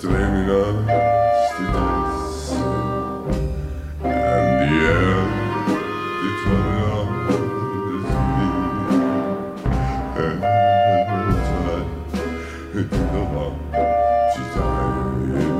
treminas di dis and the air di torna is me and the time it the long to die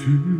to